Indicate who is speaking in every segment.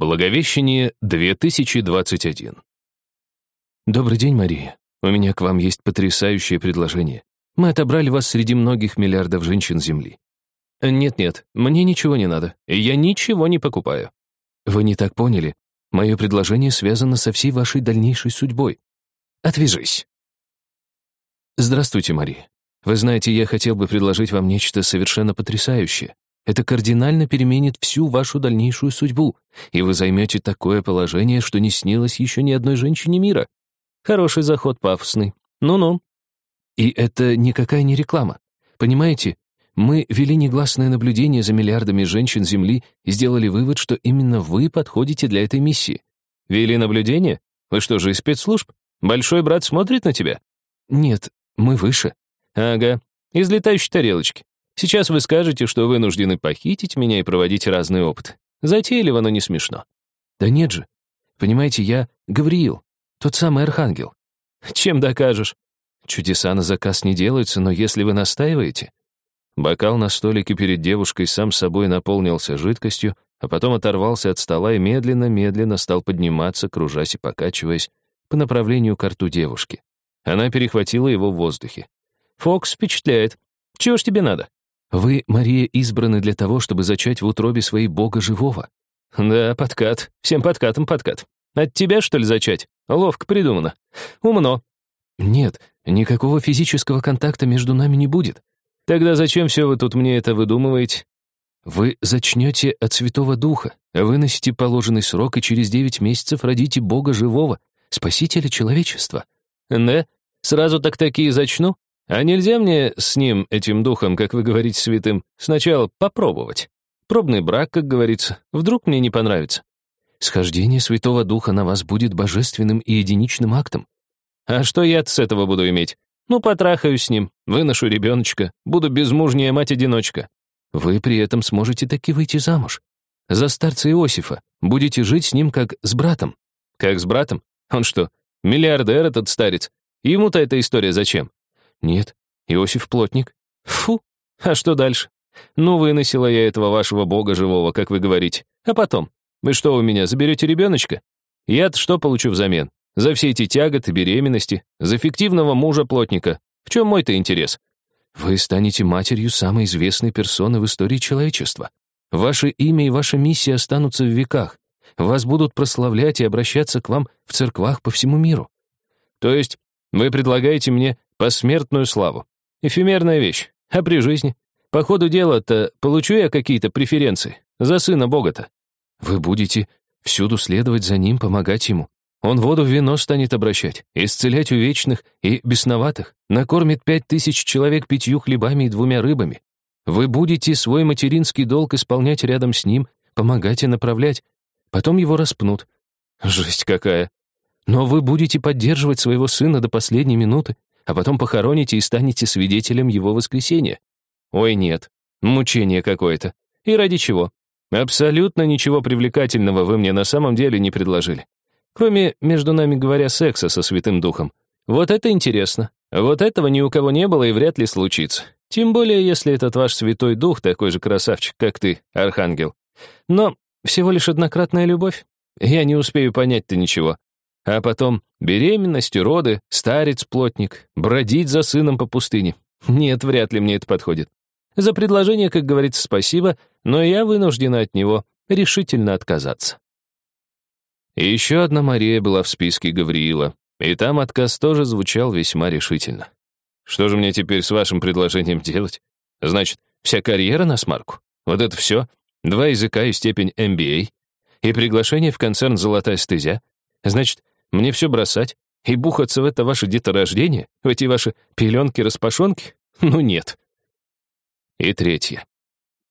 Speaker 1: Благовещение 2021.
Speaker 2: Добрый день, Мария. У меня к вам есть потрясающее предложение. Мы отобрали вас среди многих миллиардов женщин Земли.
Speaker 1: Нет-нет, мне ничего не надо. Я ничего не покупаю.
Speaker 2: Вы не так поняли. Мое предложение связано со всей вашей дальнейшей судьбой. Отвяжись. Здравствуйте, Мария. Вы знаете, я хотел бы предложить вам нечто совершенно потрясающее. Это кардинально переменит всю вашу дальнейшую судьбу, и вы займете такое положение, что не снилось еще ни одной женщине мира.
Speaker 1: Хороший заход, пафосный. Ну-ну.
Speaker 2: И это никакая не реклама. Понимаете, мы вели негласное наблюдение за миллиардами женщин Земли и сделали вывод, что именно вы подходите для этой миссии.
Speaker 1: Вели наблюдение? Вы что же, из спецслужб? Большой брат смотрит на тебя?
Speaker 2: Нет, мы выше.
Speaker 1: Ага, из летающей тарелочки. Сейчас вы скажете, что вынуждены похитить меня и проводить разные опыты. Затейливо, но не смешно.
Speaker 2: Да нет же. Понимаете, я Гавриил, тот самый архангел.
Speaker 1: Чем докажешь?
Speaker 2: Чудеса на заказ не делаются, но если вы настаиваете... Бокал на столике перед девушкой сам собой наполнился жидкостью, а потом оторвался от стола и медленно-медленно стал подниматься, кружась и покачиваясь, по направлению к рту девушки. Она перехватила его в воздухе.
Speaker 1: «Фокс впечатляет. Чего ж тебе надо?»
Speaker 2: Вы, Мария, избраны для того, чтобы зачать в утробе своей Бога живого.
Speaker 1: Да, подкат. Всем подкатом подкат. От тебя, что ли, зачать? Ловко придумано. Умно.
Speaker 2: Нет, никакого физического контакта между нами не будет.
Speaker 1: Тогда зачем все вы тут мне это выдумываете?
Speaker 2: Вы зачнете от Святого Духа, выносите положенный срок и через девять месяцев родите Бога живого, Спасителя человечества.
Speaker 1: Да? Сразу так такие зачну? А нельзя мне с ним, этим духом, как вы говорите, святым, сначала попробовать? Пробный брак, как говорится. Вдруг мне не понравится.
Speaker 2: Схождение Святого Духа на вас будет божественным и единичным актом.
Speaker 1: А что я с этого буду иметь? Ну, потрахаюсь с ним, выношу ребеночка, буду безмужняя мать-одиночка.
Speaker 2: Вы при этом сможете таки выйти замуж. За старца Иосифа. Будете жить с ним как с братом.
Speaker 1: Как с братом? Он что, миллиардер этот старец? Ему-то эта история зачем?
Speaker 2: Нет, Иосиф плотник.
Speaker 1: Фу, а что дальше? Ну, выносила я этого вашего бога живого, как вы говорите. А потом? Вы что у меня, заберете ребеночка? Я-то что получу взамен? За все эти тяготы, беременности, за фиктивного мужа-плотника. В чем мой-то интерес?
Speaker 2: Вы станете матерью самой известной персоны в истории человечества. Ваше имя и ваша миссия останутся в веках. Вас будут прославлять и обращаться к вам в церквах по всему миру.
Speaker 1: То есть вы предлагаете мне посмертную славу. Эфемерная вещь. А при жизни? По ходу дела-то получу я какие-то преференции. За сына Бога-то.
Speaker 2: Вы будете всюду следовать за ним, помогать ему. Он воду в вино станет обращать, исцелять увечных и бесноватых, накормит пять тысяч человек пятью хлебами и двумя рыбами. Вы будете свой материнский долг исполнять рядом с ним, помогать и направлять. Потом его распнут.
Speaker 1: Жесть какая.
Speaker 2: Но вы будете поддерживать своего сына до последней минуты, а потом похороните и станете свидетелем его воскресения.
Speaker 1: Ой, нет, мучение какое-то. И ради чего? Абсолютно ничего привлекательного вы мне на самом деле не предложили. Кроме, между нами говоря, секса со Святым Духом. Вот это интересно. Вот этого ни у кого не было и вряд ли случится. Тем более, если этот ваш Святой Дух такой же красавчик, как ты, Архангел. Но всего лишь однократная любовь. Я не успею понять-то ничего. А потом беременность, уроды, старец-плотник, бродить за сыном по пустыне. Нет, вряд ли мне это подходит. За предложение, как говорится, спасибо, но я вынуждена от него решительно отказаться.
Speaker 2: И еще одна Мария была в списке Гавриила, и там отказ тоже звучал весьма решительно.
Speaker 1: Что же мне теперь с вашим предложением делать? Значит, вся карьера на смарку? Вот это все? Два языка и степень MBA? И приглашение в концерн «Золотая стезя»? Значит, мне все бросать и бухаться в это ваше деторождение, в эти ваши пеленки-распашонки? Ну нет. И третье.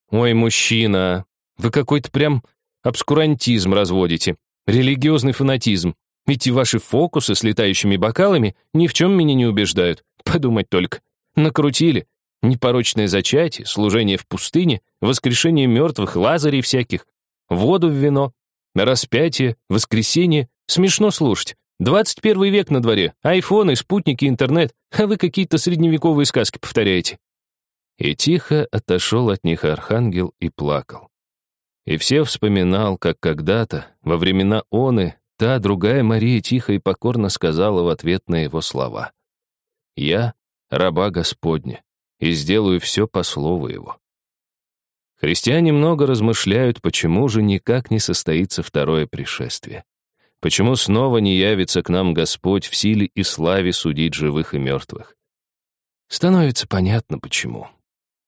Speaker 1: Ой, мужчина, вы какой-то прям обскурантизм разводите, религиозный фанатизм. Эти ваши фокусы с летающими бокалами ни в чем меня не убеждают. Подумать только. Накрутили. Непорочное зачатие, служение в пустыне, воскрешение мертвых, лазарей всяких, воду в вино, распятие, воскресение, Смешно слушать. 21 век на дворе, айфоны, спутники, интернет, а вы какие-то средневековые сказки повторяете.
Speaker 2: И тихо отошел от них архангел и плакал.
Speaker 1: И все вспоминал, как когда-то, во времена оны, та другая Мария тихо и покорно сказала в ответ на его слова. «Я — раба Господня, и сделаю все по слову его». Христиане много размышляют, почему же никак не состоится второе пришествие. Почему снова не явится к нам Господь в силе и славе судить живых и мертвых? Становится понятно, почему.